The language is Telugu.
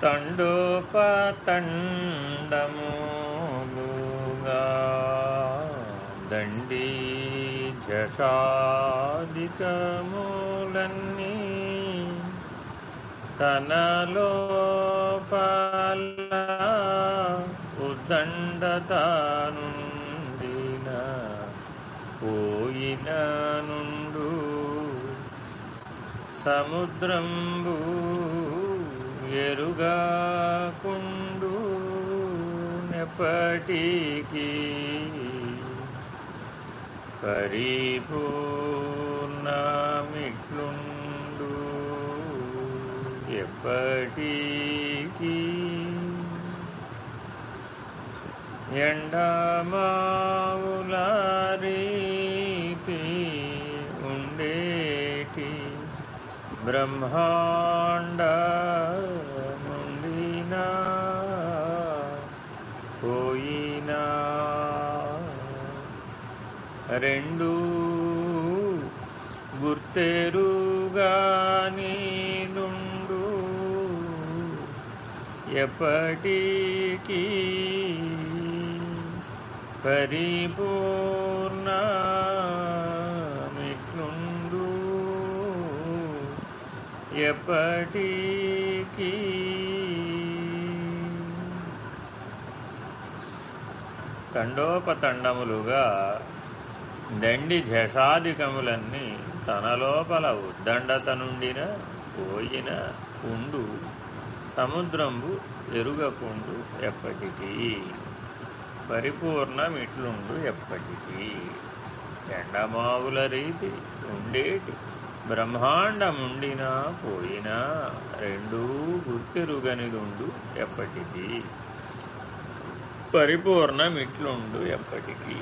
తండోపతండమోగా దండి జషాదికములన్నీ తనలో పల పోయిన నుండు సముద్రంబూ ఎరుగాకుండు నెప్పటికీ పరిపూర్ణమిట్లుండు ఎప్పటికీ. ఎండమావులారీతి ఉండేటి బ్రహ్మాండ రెండు గుర్తెరుగా నీనుండు. ఎప్పటికీ పరిపూర్ణ మిట్లుండు ఎప్పటికీ తండోపతండములుగా దండి జషాదికములన్నీ తన లోపల ఉద్దండత నుండిన పోయిన ఉండు సముద్రంబు ఎరుగకుండు ఎప్పటికీ పరిపూర్ణమిట్లుండు ఎప్పటికీ. ఎండమావుల రీతి ఉండేటి బ్రహ్మాండముండినా పోయినా రెండూ గుర్తిరుగనిదుండు ఎప్పటికీ. పరిపూర్ణమిట్లుండు ఎప్పటికీ.